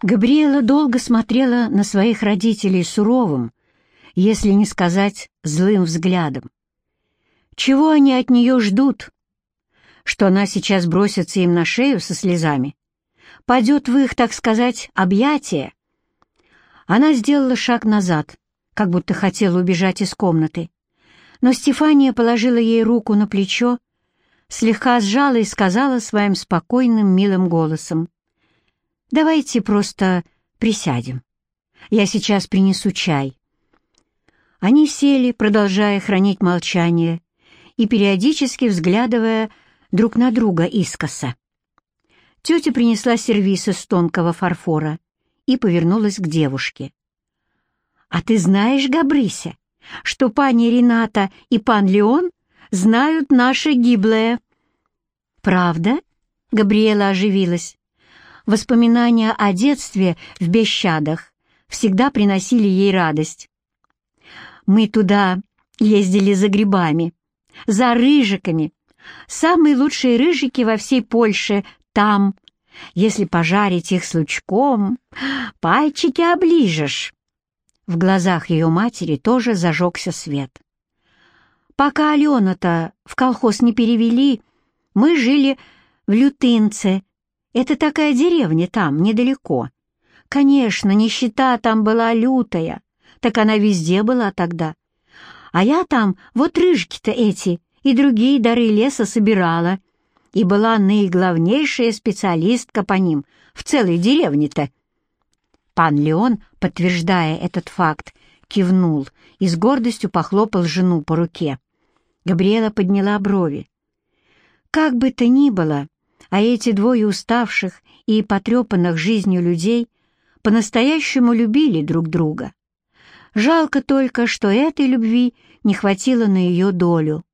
Габриэла долго смотрела на своих родителей суровым, если не сказать злым взглядом. Чего они от нее ждут? Что она сейчас бросится им на шею со слезами? Падет в их, так сказать, объятия? Она сделала шаг назад, как будто хотела убежать из комнаты. Но Стефания положила ей руку на плечо, слегка сжала и сказала своим спокойным, милым голосом. «Давайте просто присядем. Я сейчас принесу чай». Они сели, продолжая хранить молчание и периодически взглядывая друг на друга искоса. Тетя принесла сервиз из тонкого фарфора и повернулась к девушке. «А ты знаешь, Габрыся, что пани Рената и пан Леон знают наше гиблое?» «Правда?» — Габриэла оживилась. Воспоминания о детстве в Бещадах всегда приносили ей радость. «Мы туда ездили за грибами, за рыжиками. Самые лучшие рыжики во всей Польше там. Если пожарить их с лучком, пальчики оближешь». В глазах ее матери тоже зажегся свет. Пока Алену-то в колхоз не перевели, мы жили в Лютынце. Это такая деревня там, недалеко. Конечно, нищета там была лютая, так она везде была тогда. А я там вот рыжки-то эти и другие дары леса собирала, и была наиглавнейшая специалистка по ним в целой деревне-то. Пан Леон, подтверждая этот факт, кивнул и с гордостью похлопал жену по руке. Габриэла подняла брови. Как бы то ни было, а эти двое уставших и потрепанных жизнью людей по-настоящему любили друг друга. Жалко только, что этой любви не хватило на ее долю.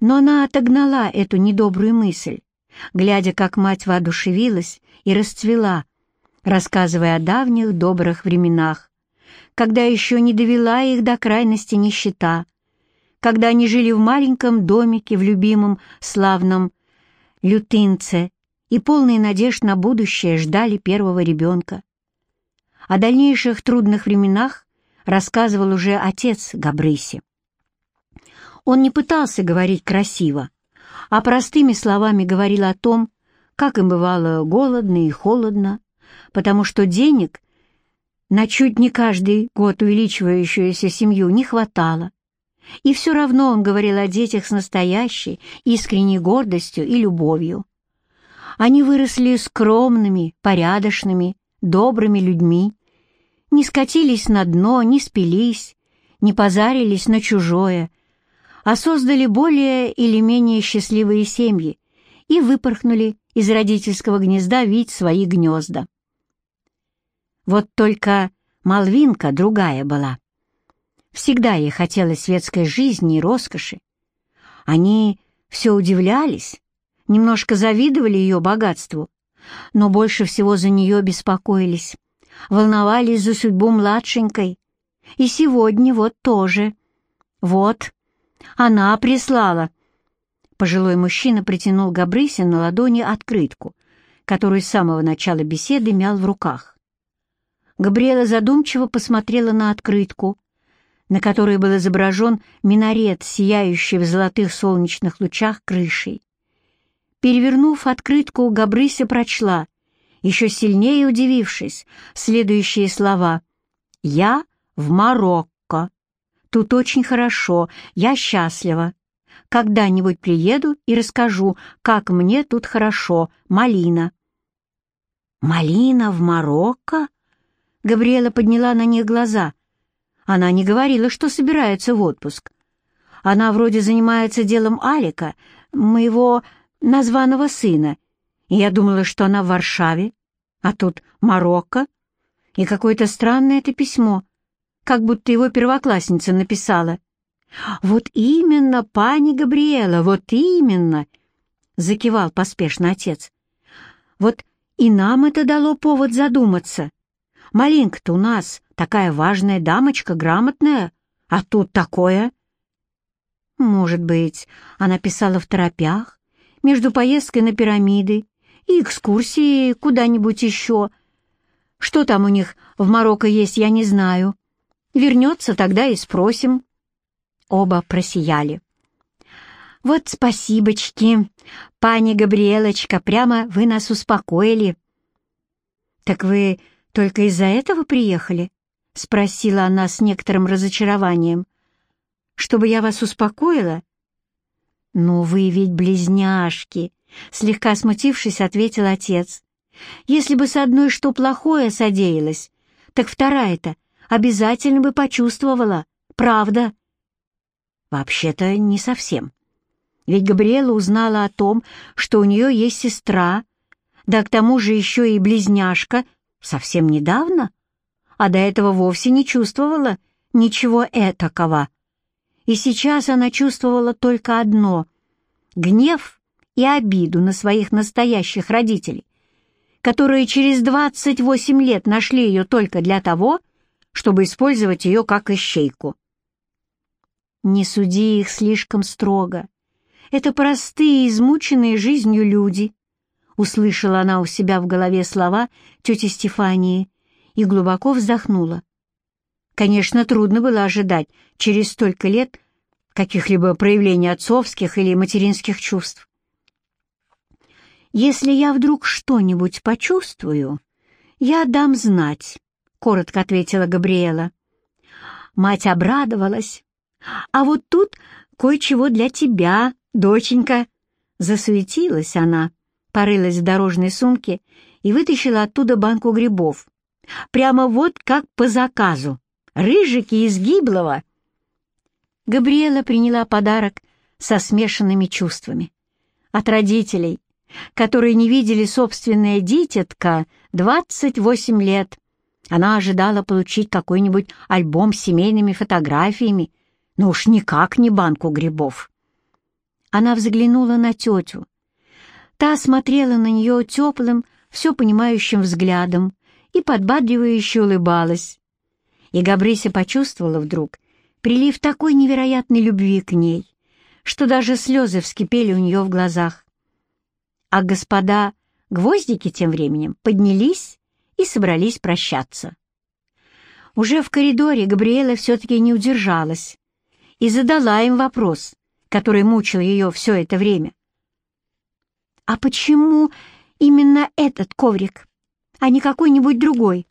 Но она отогнала эту недобрую мысль, глядя, как мать воодушевилась и расцвела, рассказывая о давних добрых временах, когда еще не довела их до крайности нищета, когда они жили в маленьком домике в любимом славном Лютынце и полные надежд на будущее ждали первого ребенка. О дальнейших трудных временах рассказывал уже отец Габрыси. Он не пытался говорить красиво, а простыми словами говорил о том, как им бывало голодно и холодно, потому что денег на чуть не каждый год увеличивающуюся семью не хватало. И все равно он говорил о детях с настоящей, искренней гордостью и любовью. Они выросли скромными, порядочными, добрыми людьми, не скатились на дно, не спились, не позарились на чужое, а создали более или менее счастливые семьи и выпорхнули из родительского гнезда видеть свои гнезда. Вот только Малвинка другая была. Всегда ей хотелось светской жизни и роскоши. Они все удивлялись, немножко завидовали ее богатству, но больше всего за нее беспокоились, волновались за судьбу младшенькой. И сегодня вот тоже. Вот, она прислала. Пожилой мужчина притянул Габрыся на ладони открытку, которую с самого начала беседы мял в руках. Габриэла задумчиво посмотрела на открытку, на которой был изображен минарет, сияющий в золотых солнечных лучах крышей. Перевернув открытку, Габрыся прочла, еще сильнее удивившись, следующие слова «Я в Марокко. Тут очень хорошо, я счастлива. Когда-нибудь приеду и расскажу, как мне тут хорошо, Малина». «Малина в Марокко?» Габриэла подняла на них глаза. Она не говорила, что собирается в отпуск. Она вроде занимается делом Алика, моего названного сына, и я думала, что она в Варшаве, а тут Марокко, и какое-то странное это письмо, как будто его первоклассница написала. «Вот именно, пани Габриэла, вот именно!» — закивал поспешно отец. «Вот и нам это дало повод задуматься. Малинка-то у нас такая важная дамочка, грамотная, а тут такое. Может быть, она писала в торопях, между поездкой на пирамиды и экскурсией куда-нибудь еще. Что там у них в Марокко есть, я не знаю. Вернется, тогда и спросим». Оба просияли. «Вот спасибочки, пани Габриэлочка, прямо вы нас успокоили». «Так вы только из-за этого приехали?» — спросила она с некоторым разочарованием. «Чтобы я вас успокоила?» «Ну, вы ведь близняшки», — слегка смутившись, ответил отец. «Если бы с одной что плохое содеялось, так вторая-то обязательно бы почувствовала, правда?» «Вообще-то не совсем. Ведь Габриэла узнала о том, что у нее есть сестра, да к тому же еще и близняшка, совсем недавно, а до этого вовсе не чувствовала ничего этакого. И сейчас она чувствовала только одно — гнев и обиду на своих настоящих родителей, которые через 28 лет нашли ее только для того, чтобы использовать ее как ищейку. Не суди их слишком строго. Это простые, измученные жизнью люди. Услышала она у себя в голове слова тети Стефании и глубоко вздохнула. Конечно, трудно было ожидать через столько лет каких-либо проявлений отцовских или материнских чувств. «Если я вдруг что-нибудь почувствую, я дам знать», — коротко ответила Габриэла. Мать обрадовалась. «А вот тут кое-чего для тебя, доченька». Засуетилась она, порылась в дорожной сумке и вытащила оттуда банку грибов. Прямо вот как по заказу рыжики из гиблого. Габриэла приняла подарок со смешанными чувствами. От родителей, которые не видели собственное дитятка 28 лет. Она ожидала получить какой-нибудь альбом с семейными фотографиями, но уж никак не банку грибов. Она взглянула на тетю. Та смотрела на нее теплым, все понимающим взглядом и подбадривающе улыбалась и Габрися почувствовала вдруг прилив такой невероятной любви к ней, что даже слезы вскипели у нее в глазах. А господа гвоздики тем временем поднялись и собрались прощаться. Уже в коридоре Габриэла все-таки не удержалась и задала им вопрос, который мучил ее все это время. «А почему именно этот коврик, а не какой-нибудь другой?»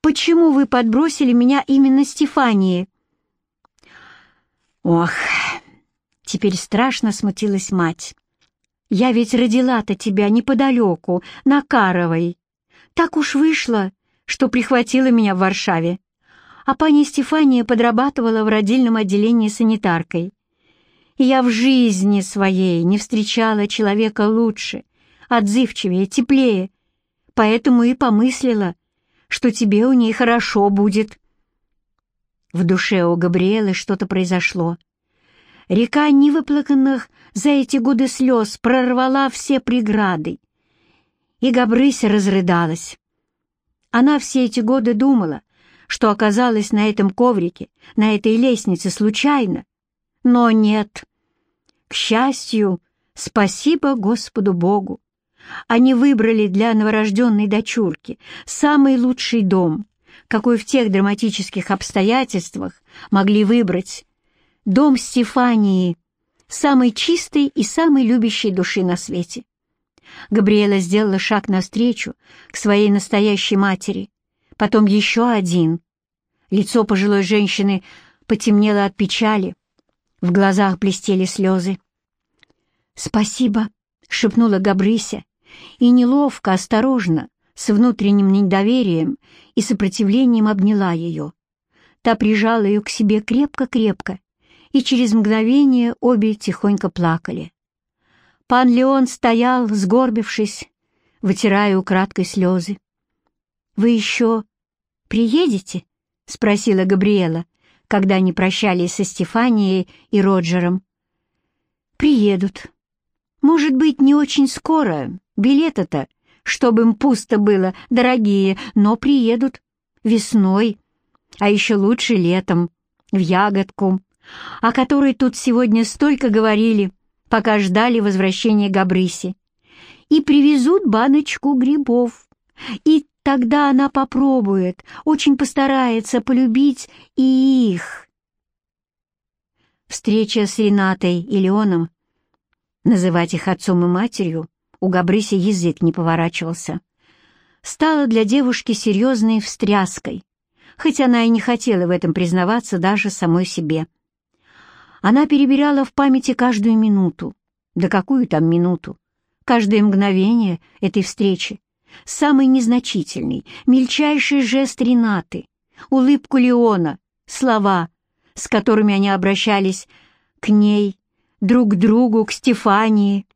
Почему вы подбросили меня именно Стефании?» «Ох!» — теперь страшно смутилась мать. «Я ведь родила-то тебя неподалеку, на Каровой. Так уж вышло, что прихватила меня в Варшаве. А пани Стефания подрабатывала в родильном отделении санитаркой. И я в жизни своей не встречала человека лучше, отзывчивее, теплее, поэтому и помыслила — что тебе у ней хорошо будет». В душе у Габриэлы что-то произошло. Река невыплаканных за эти годы слез прорвала все преграды, и Габрыся разрыдалась. Она все эти годы думала, что оказалась на этом коврике, на этой лестнице случайно, но нет. К счастью, спасибо Господу Богу, они выбрали для новорожденной дочурки самый лучший дом, какой в тех драматических обстоятельствах могли выбрать. Дом Стефании, самой чистой и самой любящей души на свете. Габриэла сделала шаг навстречу к своей настоящей матери, потом еще один. Лицо пожилой женщины потемнело от печали, в глазах блестели слезы. «Спасибо», — шепнула Габрыся, и неловко, осторожно, с внутренним недоверием и сопротивлением обняла ее. Та прижала ее к себе крепко-крепко, и через мгновение обе тихонько плакали. Пан Леон стоял, сгорбившись, вытирая украдкой слезы. «Вы еще приедете?» — спросила Габриэла, когда они прощались со Стефанией и Роджером. «Приедут. Может быть, не очень скоро, Билеты-то, чтобы им пусто было, дорогие, но приедут весной, а еще лучше летом, в ягодку, о которой тут сегодня столько говорили, пока ждали возвращения Габрыси. И привезут баночку грибов. И Тогда она попробует, очень постарается полюбить и их. Встреча с Ренатой и Леоном, называть их отцом и матерью, у Габрыси язык не поворачивался, стала для девушки серьезной встряской, хоть она и не хотела в этом признаваться даже самой себе. Она перебирала в памяти каждую минуту, да какую там минуту, каждое мгновение этой встречи, самый незначительный, мельчайший жест Ренаты, улыбку Леона, слова, с которыми они обращались к ней, друг к другу, к Стефании.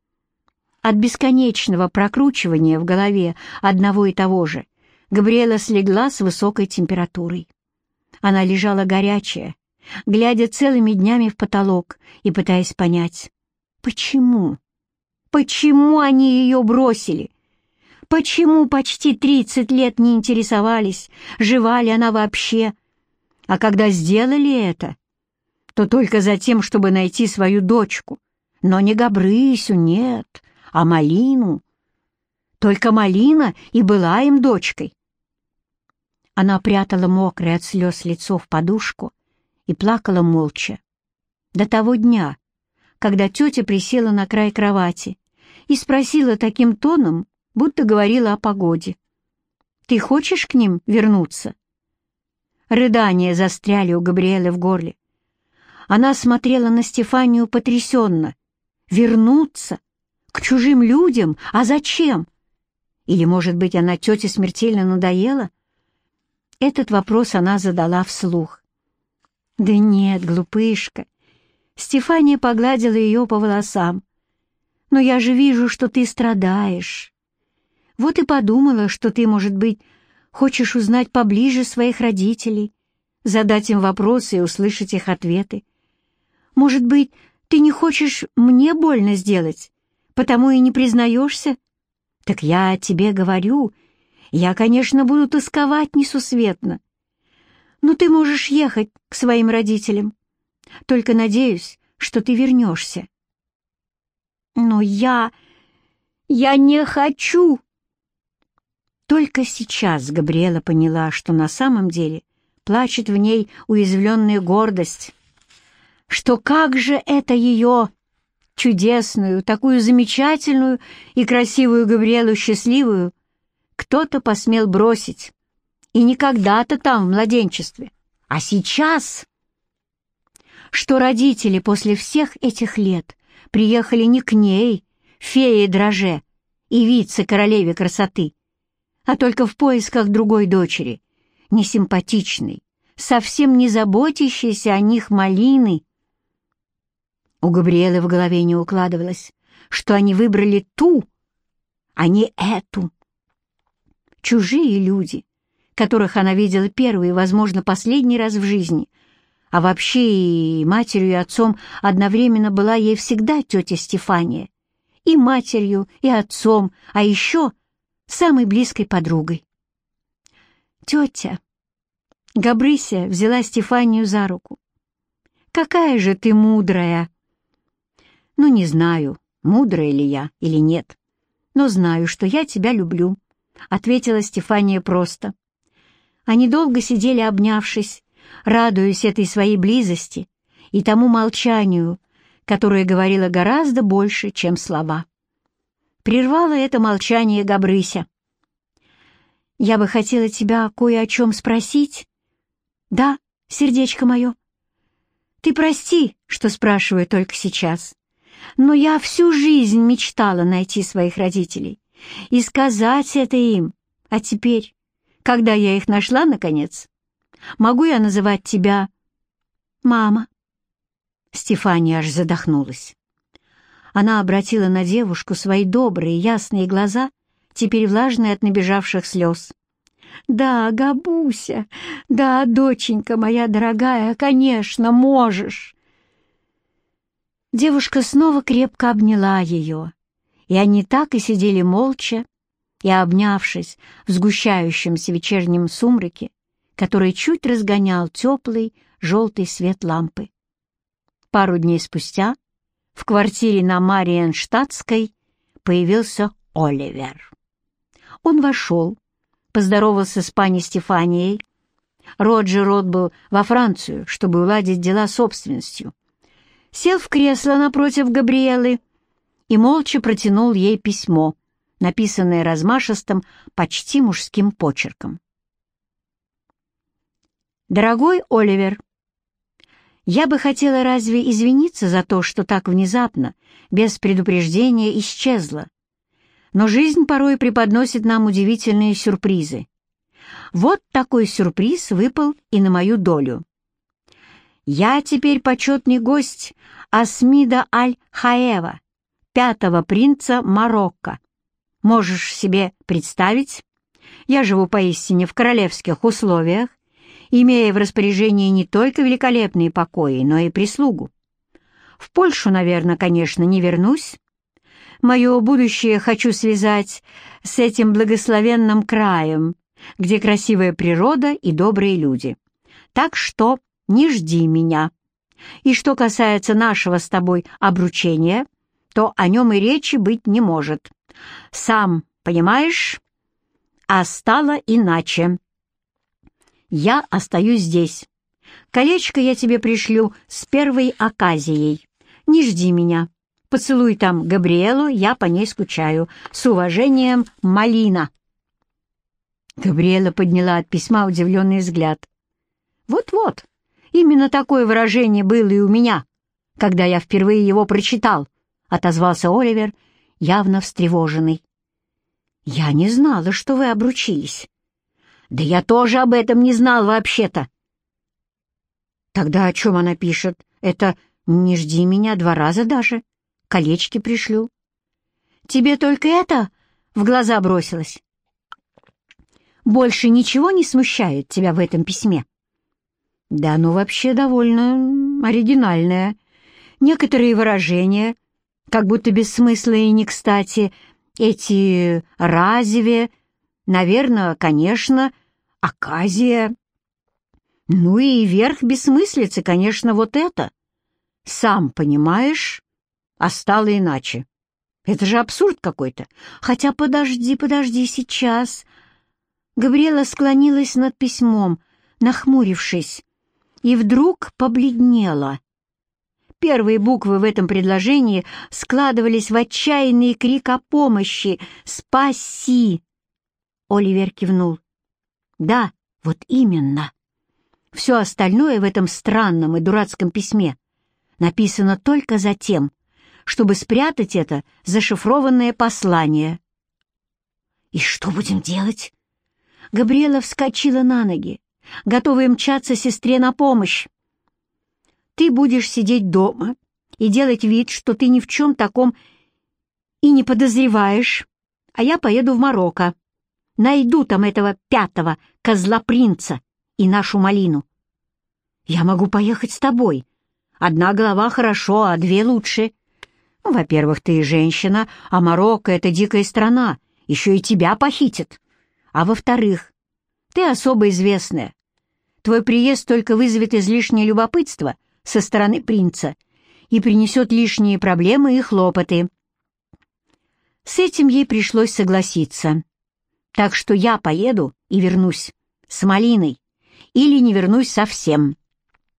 От бесконечного прокручивания в голове одного и того же Габриэла слегла с высокой температурой. Она лежала горячая, глядя целыми днями в потолок и пытаясь понять, почему, почему они ее бросили, почему почти тридцать лет не интересовались, жива ли она вообще, а когда сделали это, то только за тем, чтобы найти свою дочку, но не Габрысю, нет, а Малину. Только Малина и была им дочкой. Она прятала мокрое от слез лицо в подушку и плакала молча. До того дня, когда тетя присела на край кровати и спросила таким тоном, будто говорила о погоде. «Ты хочешь к ним вернуться?» Рыдания застряли у Габриэлы в горле. Она смотрела на Стефанию потрясенно. «Вернуться? К чужим людям? А зачем? Или, может быть, она тете смертельно надоела?» Этот вопрос она задала вслух. «Да нет, глупышка!» Стефания погладила ее по волосам. «Но я же вижу, что ты страдаешь. Вот и подумала, что ты, может быть, хочешь узнать поближе своих родителей, задать им вопросы и услышать их ответы. Может быть, ты не хочешь мне больно сделать, потому и не признаешься? Так я тебе говорю, я, конечно, буду тосковать несусветно. Но ты можешь ехать к своим родителям. Только надеюсь, что ты вернешься. Но я... я не хочу. Только сейчас Габриэла поняла, что на самом деле плачет в ней уязвленная гордость, что как же это ее, чудесную, такую замечательную и красивую Габриэлу счастливую, кто-то посмел бросить. И не когда-то там, в младенчестве, а сейчас. Что родители после всех этих лет приехали не к ней, фее дроже и вице-королеве красоты, а только в поисках другой дочери, несимпатичной, совсем не заботящейся о них малины, у Габриэлы в голове не укладывалось, что они выбрали ту, а не эту. Чужие люди, которых она видела первый и, возможно, последний раз в жизни, а вообще и матерью, и отцом одновременно была ей всегда тетя Стефания, и матерью, и отцом, а еще самой близкой подругой. «Тетя!» Габрыся взяла Стефанию за руку. «Какая же ты мудрая!» Ну, не знаю, мудрая ли я или нет, но знаю, что я тебя люблю», — ответила Стефания просто. Они долго сидели, обнявшись, радуясь этой своей близости и тому молчанию, которое говорило гораздо больше, чем слова. Прервало это молчание Габрыся. «Я бы хотела тебя кое о чем спросить». «Да, сердечко мое». «Ты прости, что спрашиваю только сейчас. Но я всю жизнь мечтала найти своих родителей и сказать это им. А теперь, когда я их нашла, наконец, могу я называть тебя мама?» Стефания аж задохнулась. Она обратила на девушку свои добрые, ясные глаза, теперь влажные от набежавших слез. «Да, Габуся, да, доченька моя дорогая, конечно, можешь. Девушка снова крепко обняла ее, и они так и сидели молча и, обнявшись в сгущающемся вечернем сумраке, который чуть разгонял теплый желтый свет лампы. Пару дней спустя в квартире на Мариенштадтской появился Оливер. Он вошел, поздоровался с пани Стефанией. Роджер отбыл во Францию, чтобы уладить дела собственностью. Сел в кресло напротив Габриэлы и молча протянул ей письмо, написанное размашистым, почти мужским почерком. «Дорогой Оливер, я бы хотела разве извиниться за то, что так внезапно, без предупреждения, исчезла. Но жизнь порой преподносит нам удивительные сюрпризы. Вот такой сюрприз выпал и на мою долю. Я теперь почетный гость Асмида Аль-Хаева, пятого принца Марокко. Можешь себе представить? Я живу поистине в королевских условиях, имея в распоряжении не только великолепные покои, но и прислугу. В Польшу, наверное, конечно, не вернусь. Мое будущее хочу связать с этим благословенным краем, где красивая природа и добрые люди. Так что не жди меня. И что касается нашего с тобой обручения, то о нем и речи быть не может. Сам понимаешь? А стало иначе. Я остаюсь здесь. Колечко я тебе пришлю с первой оказией. Не жди меня. Поцелуй там Габриэлу, я по ней скучаю. С уважением, Малина. Габриэла подняла от письма удивленный взгляд. «Вот-вот, именно такое выражение было и у меня, когда я впервые его прочитал», — отозвался Оливер, явно встревоженный. «Я не знала, что вы обручились». «Да я тоже об этом не знал вообще-то». «Тогда о чем она пишет? Это «не жди меня два раза даже, колечки пришлю». «Тебе только это в глаза бросилось?» «Больше ничего не смущает тебя в этом письме?» «Да, ну вообще довольно оригинальное. Некоторые выражения, как будто без смысла и не кстати, эти «разве», наверное, конечно, Аказия. Ну и верх бессмыслицы, конечно, вот это. Сам понимаешь, а стало иначе. Это же абсурд какой-то. Хотя подожди, подожди, сейчас. Габриэла склонилась над письмом, нахмурившись, и вдруг побледнела. Первые буквы в этом предложении складывались в отчаянный крик о помощи «Спаси!». Оливер кивнул. Да, вот именно. Все остальное в этом странном и дурацком письме написано только за тем, чтобы спрятать это зашифрованное послание. «И что будем делать?» Габриэла вскочила на ноги, готовая мчаться сестре на помощь. «Ты будешь сидеть дома и делать вид, что ты ни в чем таком и не подозреваешь, а я поеду в Марокко. Найду там этого пятого козла-принца и нашу малину. Я могу поехать с тобой. Одна голова хорошо, а две лучше. Ну, во-первых, ты женщина, а Марокко — это дикая страна, еще и тебя похитят. А во-вторых, ты особо известная. Твой приезд только вызовет излишнее любопытство со стороны принца и принесет лишние проблемы и хлопоты. С этим ей пришлось согласиться. Так что я поеду и вернусь с малиной или не вернусь совсем.